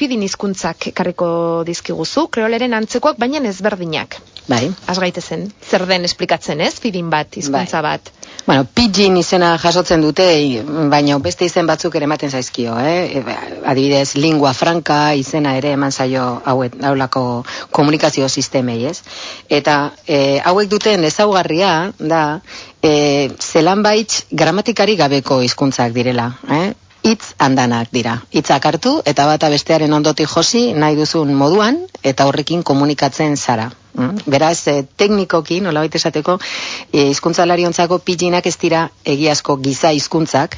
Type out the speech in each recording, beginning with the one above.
fidin hizkuntzak ekarriko dizkiguzu, kreoleren antzekoak, baina ezberdinak. Bai. Az gaitezen, zer den esplikatzen ez, fidin bat, hizkuntza Bai. bat. Bueno, pidgin izena jasotzen dute, baina beste izen batzuk ere ematen zaizkio, eh? Adibidez, lingua franca izena ere eman zaio hauet, haulako komunikazio sistemei, ez? Eta e, hauek duten ezaugarria da, e, zelan baitz gramatikari gabeko hizkuntzak direla, eh? Itz handanak dira. Hitzak hartu eta bata bestearen ondotik josi nahi duzun moduan eta horrekin komunikatzen zara. Mm? Beraz, e, teknikoki, nola baita esateko, e, hizkuntzalariontzako piginak ez dira egiazko giza hizkuntzak,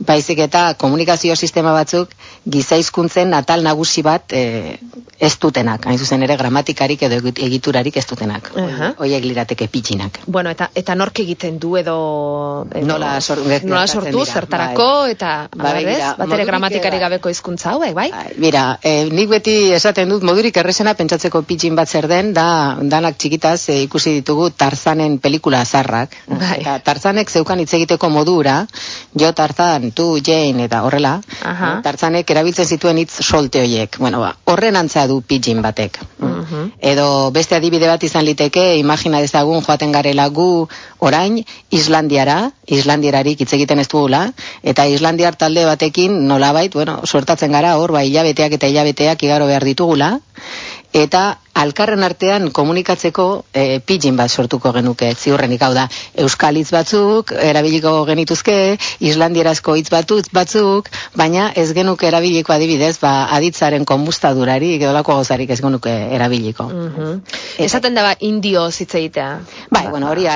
baizik eta komunikazio sistema batzuk giza hizkuntzen atal nagusi bat e, ez dutenak, hain zuzen ere gramatikarik edo egi- egiturarik ez dutenak. Aha. Hoiek lirateke piginak. Bueno, eta eta nork egiten du edo, edo Nola sor- nola sortu, dira, zertarako eta Bai, ez? mira, Bat ere gramatikari eh, gabeko hizkuntza hauek, bai? Mira, eh, nik beti esaten dut modurik errezena pentsatzeko pitxin bat zer den, da danak txikitaz eh, ikusi ditugu Tarzanen pelikula zarrak. Bai. Eta Tarzanek zeukan hitz egiteko modura, jo Tarzan, tu, Jane, eta horrela, Aha. eh, Tarzanek erabiltzen zituen hitz solte hoiek. Bueno, ba, horren antza du pitxin batek. Mhm. Edo beste adibide bat izan liteke, imagina dezagun joaten garela gu orain Islandiara, Islandierarik hitz egiten ez dugula, eta Islandiar talde batekin nolabait, bueno, suertatzen gara hor, bai hilabeteak eta hilabeteak igaro behar ditugula, eta alkarren artean komunikatzeko e, pidgin bat sortuko genuke, ziurrenik hau da, euskal hitz batzuk erabiliko genituzke, islandierazko hitz batuz batzuk, baina ez genuke erabiliko adibidez, ba, aditzaren konbustadurarik edo lako gauzarik ez genuke erabiliko. Mhm. Esaten da ba, indio hitz egitea. Bai, bueno, hori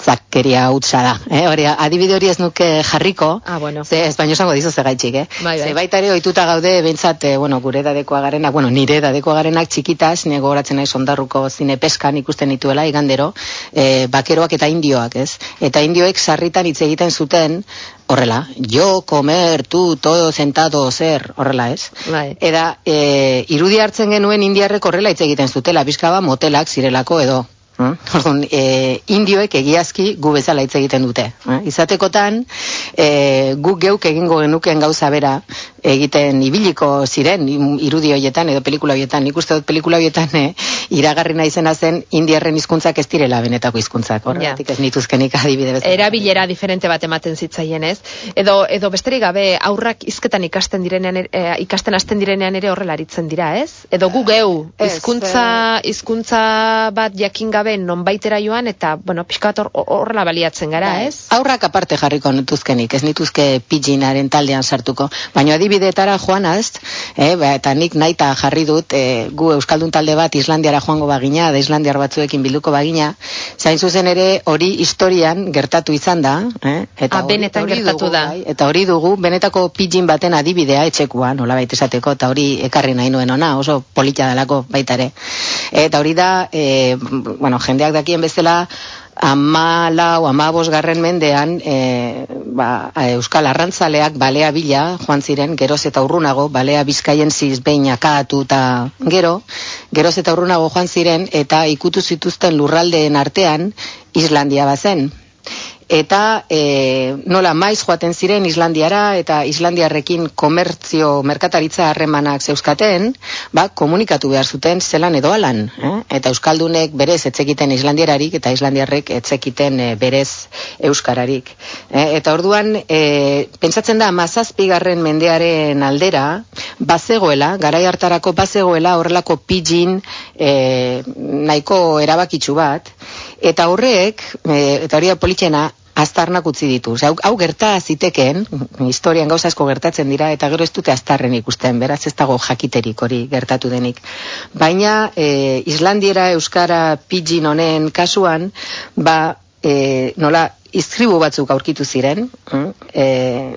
arrazakeria hutsa da. Eh? Hori, adibide hori ez nuke jarriko. Ah, bueno. Ze, ez baino esango dizu zegaitxik, eh? Bai, bai. Ze baita ere ohituta gaude, bentsat, eh, bueno, gure dadekoa garenak, bueno, nire dadekoa garenak txikitas, nego goratzen naiz ondarruko zine peskan ikusten dituela, igandero, eh, bakeroak eta indioak, ez? Eta indioek sarritan hitz egiten zuten, horrela, jo, comer, tu, todo, sentado, zer, horrela, ez? Bai. Eta e, irudi hartzen genuen indiarrek horrela hitz egiten zutela, bizkaba motelak zirelako edo. Mm? Orduan, e, indioek egiazki gu bezala hitz egiten dute. Eh? Izatekotan, e, guk geuk egingo genuken gauza bera egiten ibiliko ziren irudi hoietan edo pelikula hoietan. Nik uste dut pelikula hoietan e, iragarri nahi zena zen indiarren hizkuntzak ez direla benetako hizkuntzak. Horregatik ez nituzkenik adibide bezala. Erabilera diferente bat ematen zitzaien, ez? Edo edo besterik gabe aurrak hizketan ikasten direnean ere- eh, ikasten hasten direnean ere horrela aritzen dira, ez? Edo gu geu hizkuntza hizkuntza bat jakin gabe nonbaitera joan eta bueno, pixka bat hor- horrela baliatzen gara, Bai. ez? Aurrak aparte jarriko nituzkenik, ez nituzke pidginaren taldean sartuko. Baina adibidetara joanaz, eh, ba, eta nik naita jarri dut, eh, gu Euskaldun talde bat Islandiara joango bagina, da Islandiar batzuekin bilduko bagina, zain zuzen ere hori historian gertatu izan da. Eh, eta Ah, hori- benetan hori gertatu dugu, da. bai, eta hori dugu, benetako pidgin baten adibidea etxekoa, nola baita esateko, eta hori ekarri nahi nuen ona, oso polita dalako baita ere. Eta hori da, e, bueno, jendeak dakien bezala, ama lau, ama garren mendean, e, ba, Euskal Arrantzaleak balea bila, joan ziren, geroz eta urrunago, balea bizkaien ziz behin akatu eta gero, geroz eta urrunago joan ziren, eta ikutu zituzten lurraldeen artean, Islandia bazen eta e, nola maiz joaten ziren Islandiara eta Islandiarrekin komertzio merkataritza harremanak zeuzkaten, ba, komunikatu behar zuten zelan edo alan. Eh? Eta Euskaldunek berez etzekiten Islandiararik eta Islandiarrek etzekiten e, berez Euskararik. Eh? Eta orduan, e, pentsatzen da, mazazpigarren mendearen aldera, bazegoela, garai hartarako bazegoela horrelako pidgin e, nahiko erabakitsu bat, eta horrek, e, eta hori da politxena, aztarnak utzi ditu. Hau, hau gerta zitekeen, historian gauza asko gertatzen dira, eta gero ez dute aztarren ikusten, beraz ez dago jakiterik hori gertatu denik. Baina, e, Islandiera Euskara pidgin honen kasuan, ba, e, nola, izkribu batzuk aurkitu ziren, mm, e,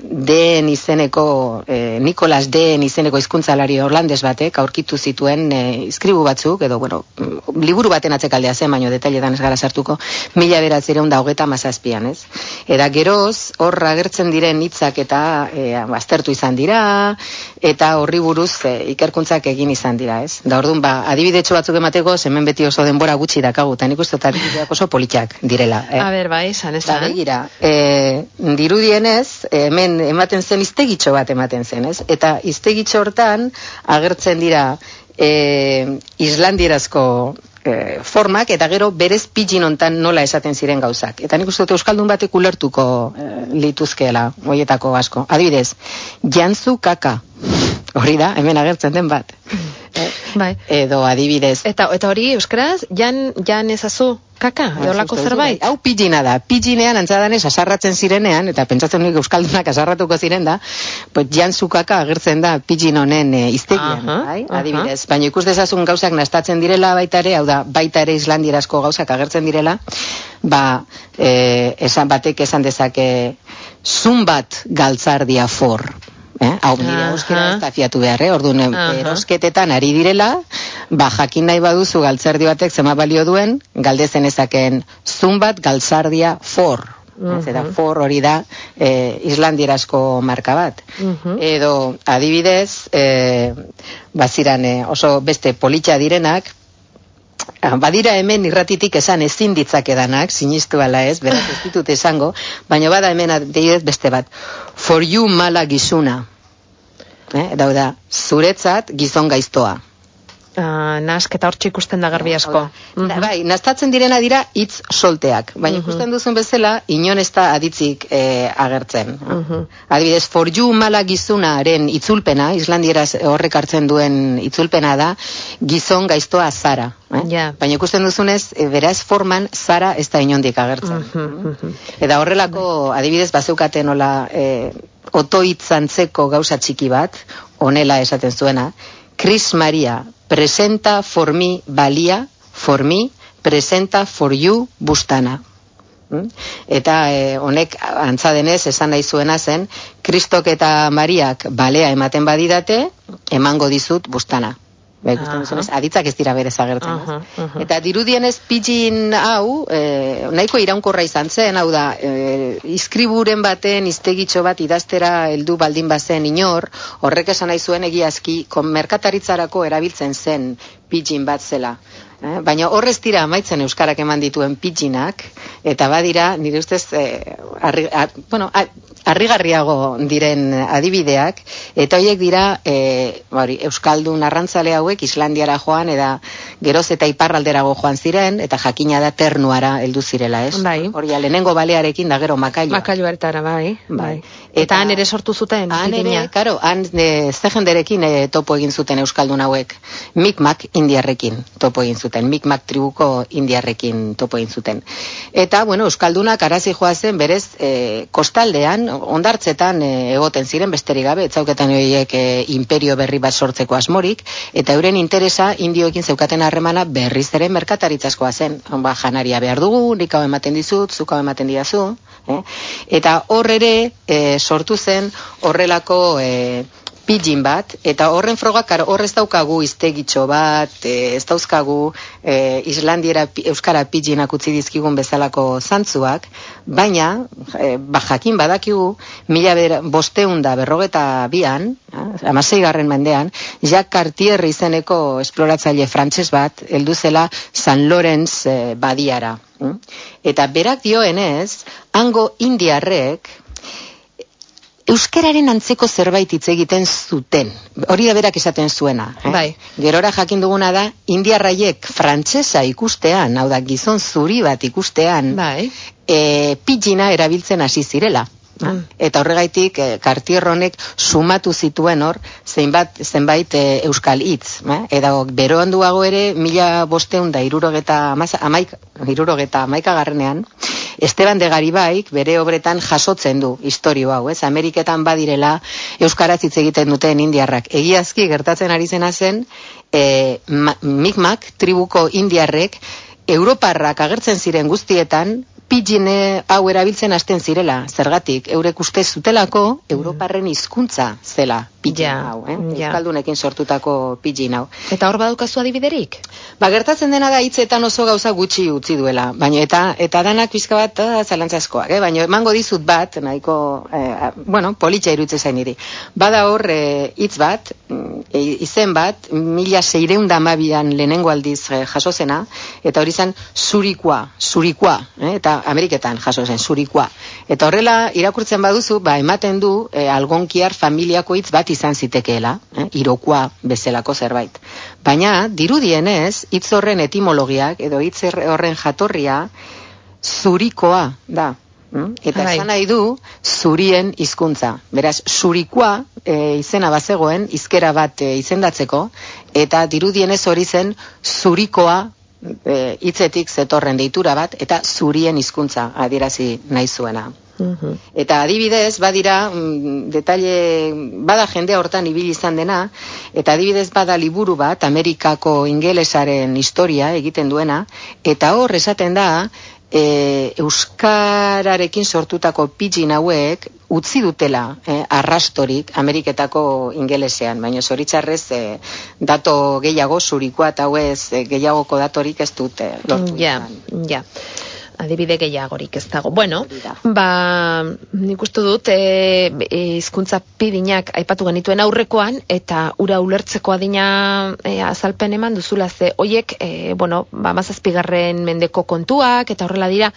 den izeneko, e, Nikolas den izeneko hizkuntzalari orlandes batek aurkitu zituen e, izkribu batzuk, edo, bueno, mm, liburu baten atzekaldea zen, baino detailetan ez gara sartuko, mila beratzireun da hogeta mazazpian, ez? Eta geroz, hor agertzen diren hitzak eta e, aztertu izan dira, eta horri buruz e, ikerkuntzak egin izan dira, ez? Da orduan, ba, adibidetxo batzuk emateko, hemen beti oso denbora gutxi dakagu, eta nik uste dut oso politak direla. Eh? A ber, bai, esan, esan. zertan? Begira, e, dirudienez, hemen ematen zen iztegitxo bat ematen zen, ez? Eta iztegitxo hortan agertzen dira e, islandierazko e, formak eta gero berez pidgin hontan nola esaten ziren gauzak. Eta nik uste dut euskaldun batek ulertuko e, lituzkeela, hoietako asko. Adibidez, jantzu kaka. Hori da, hemen agertzen den bat. Bai. Edo adibidez. Eta eta hori euskaraz jan jan ezazu kaka edo lako zerbait. Hau pidgina da. Pidginean antzadanez asarratzen zirenean eta pentsatzen nik euskaldunak asarratuko ziren da, pues jantzu kaka agertzen da pidgin honen e, iztegian, Aha, bai? Adibidez, baina ikus dezazun gauzak nastatzen direla baita ere, hau da, baita ere islandierazko gauzak agertzen direla, ba, e, esan batek esan dezake zun bat galtzardia for. Eh? Hau nire euskera ez da fiatu behar, eh? Orduan, eh, erosketetan ari direla, ba, jakin nahi baduzu galtzerdi batek zema balio duen, galdezen ezaken zun bat galtzardia for. Eta Mhm. for hori da eh, islandierazko marka bat. Mhm. Edo adibidez, eh, baziran eh, oso beste politxa direnak, Ah, Badira hemen irratitik esan ezin ditzakedanak, sinistu ala ez, beraz ez ditut esango, baina bada hemen adibidez beste bat. For you mala gizuna. Eh, dau da, zuretzat gizon gaiztoa. Ah, nasketa hortxe ikusten da garbi asko. Mhm. Bai, nastatzen direna dira hitz solteak, baina Mhm. ikusten duzun bezala, inon ez da aditzik eh, agertzen. Mhm. Adibidez, for you mala gizunaren itzulpena, islandieraz horrek hartzen duen itzulpena da, gizon gaiztoa zara. Eh? Ja. Baina ikusten duzunez, e, beraz forman zara ez da inondik agertzen. Mhm, mhm. Eta horrelako, adibidez, bazeukaten nola e, otoitzantzeko gauza txiki bat, onela esaten zuena, Chris Maria, presenta for me balia, for me, presenta for you bustana. Mm? Eta eh, honek antza denez esan nahi zuena zen, Kristok eta Mariak balea ematen badidate, emango dizut bustana. Bai, ikusten Aha. duzunez, aditzak ez dira berez agertzen. ez? Aha, aha. Eta dirudienez pidgin hau, e, nahiko iraunkorra izan zen, hau da, e, izkriburen baten iztegitxo bat idaztera heldu baldin bazen inor, horrek esan nahi zuen egiazki, merkataritzarako erabiltzen zen pidgin bat zela. Eh? Baina horrez dira amaitzen euskarak eman dituen pidginak, eta badira, nire ustez, e, arri, ar, bueno, a- harrigarriago diren adibideak, eta horiek dira, e, hori, Euskaldun arrantzale hauek Islandiara joan, eta geroz eta iparralderago joan ziren, eta jakina da ternuara heldu zirela, ez? Bai. Hori, lehenengo balearekin da gero makailua. Makailuaretara, bai. Bai. bai. Eta- Eta han ere sortu zuten, Han ere, karo, han e, ze e, topo egin zuten Euskaldun hauek. Mikmak indiarrekin topo egin zuten. Mikmak tribuko indiarrekin topo egin zuten. Eta, bueno, Euskaldunak arazi joa zen berez e, kostaldean, ondartzetan e, egoten ziren besterik gabe, etzauketan horiek e, imperio berri bat sortzeko asmorik, eta euren interesa indioekin zeukaten harremana berriz ere merkataritzaskoa zen. Ba, janaria behar dugu, nik hau ematen dizut, zuk hau ematen didazu. Eh? Eta hor ere e, sortu zen horrelako e, pidgin bat, eta horren frogak hor ez daukagu iztegitxo bat, e, ez dauzkagu e, Islandiera Euskara pidginak utzi dizkigun bezalako zantzuak, baina, e, ba jakin badakigu, mila bera, bosteun da berrogeta bian, eh, amasei garren mendean, Jacques Cartier izeneko esploratzaile frantses bat, heldu zela San Lorenz e, badiara. mm? Eta berak dioenez, hango indiarrek, euskararen antzeko zerbait hitz egiten zuten. Hori da berak esaten zuena. Eh? Bai. Gerora jakin duguna da, indiarraiek frantsesa ikustean, hau da gizon zuri bat ikustean, Bai. e, pidgina erabiltzen hasi zirela. Mm. Eta horregaitik e, Cartier honek sumatu zituen hor zenbat, zenbait e, euskal hitz. Eh? Eta bero handuago ere mila bosteun da irurogeta, amaik, irurogeta amaika garrenean, Esteban de Garibaik bere obretan jasotzen du historio hau, ez? Ameriketan badirela euskaraz hitz egiten duten indiarrak. Egiazki gertatzen ari zena zen, e, ma, Micmac tribuko indiarrek Europarrak agertzen ziren guztietan pidgine hau erabiltzen hasten zirela, zergatik, eurek uste zutelako Europarren hizkuntza zela pidgin Ja, hau, eh? ja. Euskaldunekin sortutako pidgin hau. Eta hor badaukazu adibiderik? Ba, gertatzen dena da hitzetan oso gauza gutxi utzi duela, baina eta eta danak pizka bat ah, zalantzaskoak, eh? baina emango dizut bat, nahiko, eh, bueno, politxa irutze zain iri. Bada hor eh, hitz bat, mm, izen bat, mila seireunda mabian lehenengo aldiz eh, jaso zena, eta hori zen zurikoa, zurikoa, eh? eta Ameriketan jaso zen, zurikoa. Eta horrela, irakurtzen baduzu, ba, ematen du, eh, algonkiar familiako hitz bat izan zitekeela, eh? irokoa bezalako zerbait. Baina, dirudienez, hitz horren etimologiak edo hitz horren jatorria zurikoa da. Mm? Eta bai. esan nahi du zurien hizkuntza. Beraz, zurikoa e, izena bazegoen, izkera bat e, izendatzeko, eta dirudienez hori zen zurikoa e, hitzetik zetorren deitura bat, eta zurien hizkuntza adierazi nahi zuena. Eta adibidez, badira, mm, detalle, bada jende hortan ibili izan dena, eta adibidez bada liburu bat, Amerikako ingelesaren historia egiten duena, eta hor esaten da, e, Euskararekin sortutako pidgin hauek utzi dutela e, arrastorik Ameriketako ingelesean, baina zoritzarrez e, dato gehiago zurikoa eta hauez e, gehiagoko datorik ez dute. Ja, ja adibide gehiagorik ez dago. Bueno, ba, nik uste dut, e, e, izkuntza pidinak aipatu genituen aurrekoan, eta ura ulertzeko adina e, azalpen eman duzula ze, oiek, e, bueno, ba, mazazpigarren mendeko kontuak, eta horrela dira,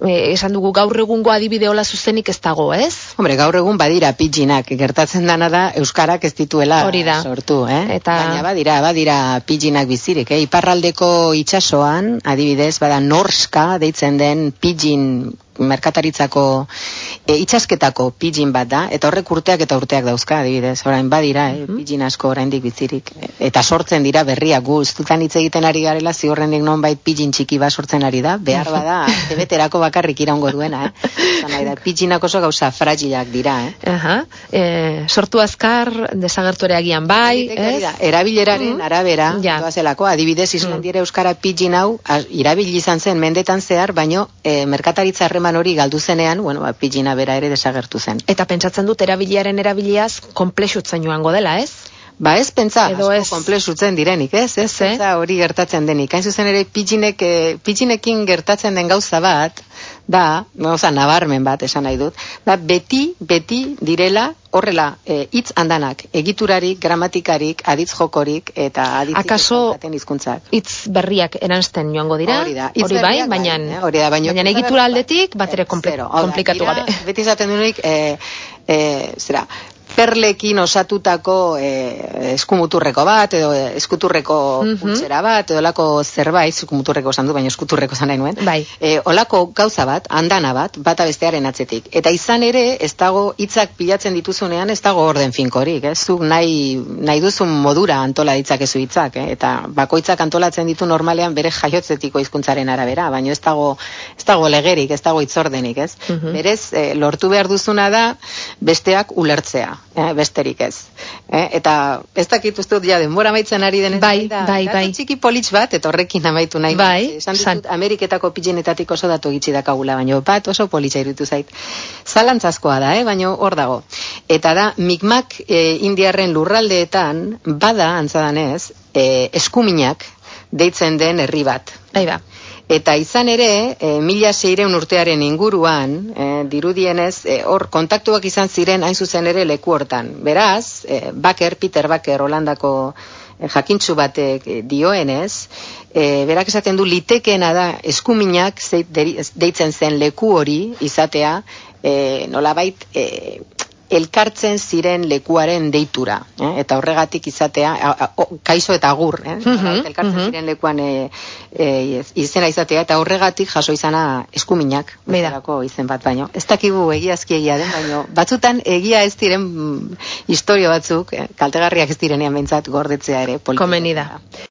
e, esan dugu gaur egungo adibide hola zuzenik ez dago, ez? Hombre, gaur egun badira pidginak, gertatzen dana da euskarak ez dituela Hori da. sortu, eh? Eta... Baina badira, badira pidginak bizirik, eh? Iparraldeko itsasoan, adibidez, bada norska deitzen den pidgin merkataritzako e, itxasketako pidgin bat da, eta horrek urteak eta urteak dauzka, adibidez, orain badira, e, pidgin asko oraindik bizirik, eta sortzen dira berriak gu, dutan hitz egiten ari garela, ziurrendik non bait pidgin txiki bat sortzen ari da, behar bada, tebeterako bakarrik iraungo duena, eh? da, pidginak oso gauza fragilak dira, eh? Aha, e, sortu azkar, desagertu agian bai, ez? Erabileraren mm arabera, ja. zelako, adibidez, Islandiera mm. Euskara pidgin hau, irabili izan zen mendetan zehar, baino, e, merkataritza harreman hori galdu zenean, bueno, ba, pidgina bera ere desagertu zen. Eta pentsatzen dut erabiliaren erabiliaz komplexutzen joango dela, ez? Ba ez pentsa, Edo ez komplexutzen direnik, ez? Ez, ez, hori gertatzen denik. Hain zuzen ere pidginek, eh, pidginekin gertatzen den gauza bat, da, oza, nabarmen bat esan nahi dut, da, beti, beti direla horrela e, hitz andanak, egiturarik, gramatikarik, aditz jokorik eta aditzik Akaso hizkuntzak. hitz berriak eransten joango dira, hori, da. hori bai, baina, bai, eh, hori da, baina, baina egitura aldetik, bat ere komplikatu gabe. Beti zaten duenik, e, e, zera, perlekin osatutako e, eskumuturreko bat, edo eskuturreko mm bat, edo lako zerbait, eskumuturreko esan du, baina eskuturreko zan nahi nuen. Bai. E, olako gauza bat, andana bat, bata bestearen atzetik. Eta izan ere, ez dago hitzak pilatzen dituzunean, ez dago orden finkorik, ez zuk nahi, nahi duzun modura antola ditzak ezu hitzak, eh? eta bakoitzak antolatzen ditu normalean bere jaiotzetiko hizkuntzaren arabera, baina ez dago, ez dago legerik, ez dago hitzordenik, ez? Mm Berez, e, lortu behar duzuna da, besteak ulertzea eh, besterik ez. Eh, eta ez dakit uste dut ja denbora maitzen ari denez. Bai, da, bai, bai. txiki politx bat, eta horrekin amaitu nahi. Bai, Esan ditut, Ameriketako pijenetatik oso datu gitsi dakagula, baina bat oso politxa irutu zait. Zalantzazkoa da, eh, baina hor dago. Eta da, mikmak eh, indiarren lurraldeetan, bada, antzadanez, eh, eskuminak, deitzen den herri bat. Bai, ba. Eta izan ere, e, mila seireun urtearen inguruan, e, dirudienez, e, hor kontaktuak izan ziren hain zuzen ere leku hortan. Beraz, e, Baker, Peter Baker, Holandako e, jakintzu batek dioenez, e, berak esaten du litekeena da eskuminak deitzen zen leku hori izatea, e, nolabait, e, elkartzen ziren lekuaren deitura, eh? eta horregatik izatea, kaizo eta agur, eh? Mhm, elkartzen mhm. ziren lekuan e, e, izena izatea, eta horregatik jaso izana eskuminak, bezalako izen bat baino. Ez dakigu egiazki egia den, baino batzutan egia ez diren mm, historio batzuk, eh? kaltegarriak ez direnean bentsat gordetzea ere. Komeni da.